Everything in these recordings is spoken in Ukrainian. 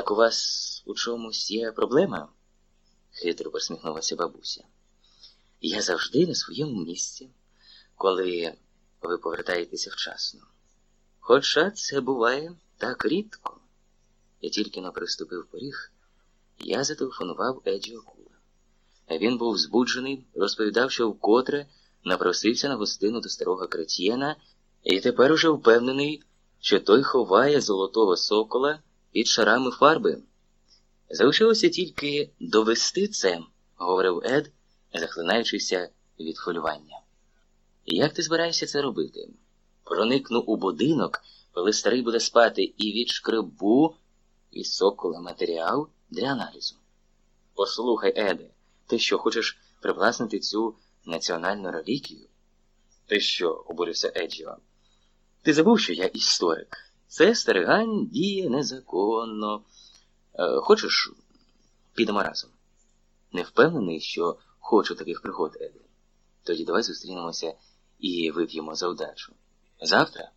Так у вас у чомусь є проблема? хитро посміхнулася бабуся. Я завжди на своєму місці, коли ви повертаєтеся вчасно. Хоча це буває так рідко. Я тільки но приступив поріг, я зателефонував Еджі Окула. Він був збуджений, розповідав, що вкотре напросився на гостину до старого Кретьєна, і тепер уже впевнений, що той ховає золотого сокола під шарами фарби. Залишилося тільки довести це, говорив Ед, захлинаючися від хвилювання. Як ти збираєшся це робити? Проникну у будинок, коли старий буде спати, і відшкребу із сокола матеріал для аналізу. Послухай, Еде, ти що, хочеш привласнити цю національну реліквію? Ти що, обурився Еджіо? Ти забув, що я історик. Це старигань діє незаконно. Е, хочеш, підемо разом? Не впевнений, що хочу таких пригод, Еде. Тоді давай зустрінемося і вип'ємо за удачу. Завтра?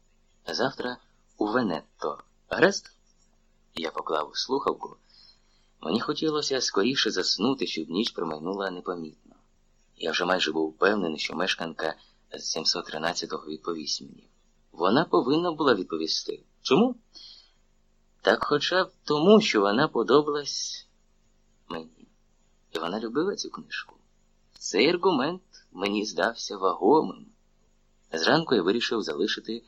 Завтра у Венетто. Гаразд? Я поклав слухавку. Мені хотілося скоріше заснути, щоб ніч промайнула непомітно. Я вже майже був впевнений, що мешканка з 713-го відповість мені. Вона повинна була відповісти. Чому? Так хоча б тому, що вона подобалась мені. І вона любила цю книжку. Цей аргумент мені здався вагомим. Зранку я вирішив залишити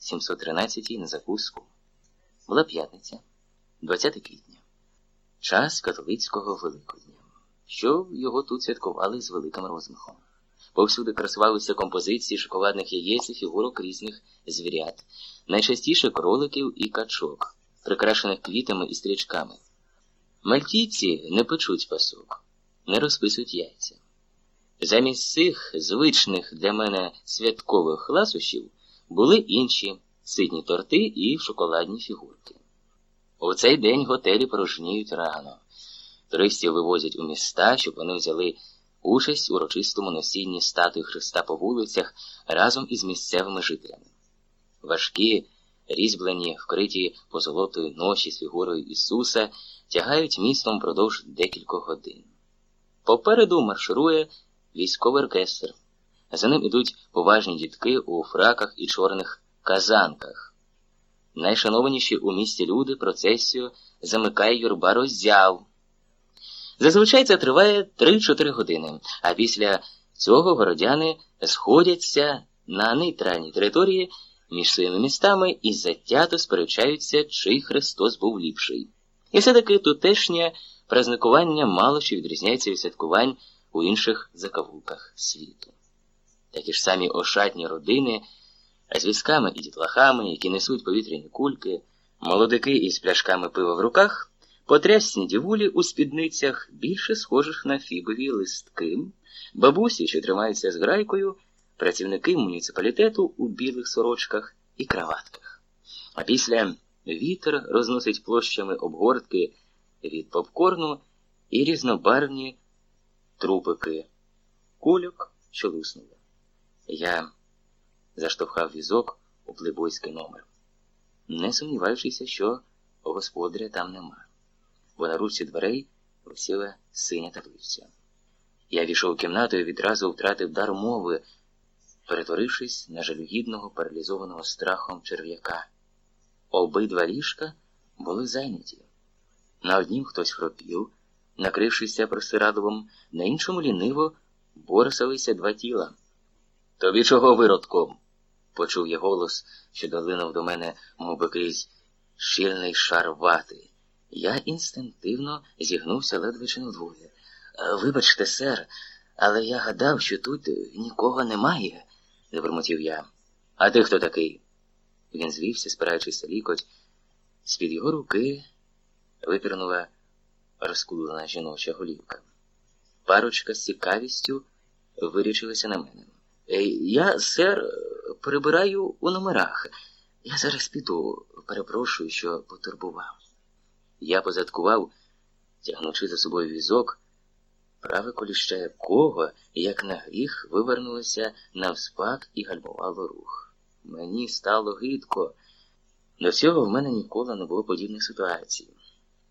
713-й на закуску. Була п'ятниця, 20 квітня, час католицького Великодня, що його тут святкували з великим розмахом. Повсюди красувалися композиції шоколадних яєць і фігурок різних звірят, найчастіше кроликів і качок, прикрашених квітами і стрічками. Мальтійці не печуть пасок, не розписують яйця. Замість цих звичних для мене святкових ласощів були інші ситні торти і шоколадні фігурки. У цей день готелі порожніють рано. Туристів вивозять у міста, щоб вони взяли участь у урочистому носінні статуї Христа по вулицях разом із місцевими жителями. Важкі, різьблені, вкриті позолотою ноші з фігурою Ісуса, тягають містом впродовж декількох годин. Попереду марширує військовий оркестр. За ним ідуть поважні дітки у фраках і чорних казанках. Найшанованіші у місті люди процесію замикає юрба роззяв. Зазвичай це триває 3-4 години, а після цього городяни сходяться на нейтральній території між своїми містами і затято сперечаються, чий Христос був ліпший. І все-таки тутешнє праздникування мало що відрізняється від святкувань у інших закавулках світу. Такі ж самі ошатні родини з візками і дітлахами, які несуть повітряні кульки, молодики із пляшками пива в руках, потрясні дівулі у спідницях, більше схожих на фібові листки, бабусі, що тримаються з грайкою, працівники муніципалітету у білих сорочках і краватках. А після вітер розносить площами обгортки від попкорну і різнобарвні трупики кульок, що луснули. Я заштовхав візок у плебойський номер, не сумніваючися, що господаря там нема, бо на ручці дверей висіла синя таблиця. Я війшов у кімнату і відразу втратив дар мови, перетворившись на жалюгідного паралізованого страхом черв'яка. Обидва ліжка були зайняті. На однім хтось хропів, накрившися простирадовом, на іншому ліниво борсалися два тіла. Тобі чого виродком? почув я голос, що долинув до мене, мов би крізь щільний шар вати. Я інстинктивно зігнувся ледве чи не вдвоє. Вибачте, сер, але я гадав, що тут нікого немає, забормотів я. А ти хто такий? Він звівся, спираючись лікоть. З-під його руки випірнула розкулена жіноча голівка. Парочка з цікавістю вирічилася на мене. «Е, я, сер, прибираю у номерах. Я зараз піду, перепрошую, що потурбував. Я позадкував, тягнучи за собою візок, праве коліще якого, як на гріх, вивернулося навспак і гальмувало рух. Мені стало гидко. До цього в мене ніколи не було подібних ситуацій.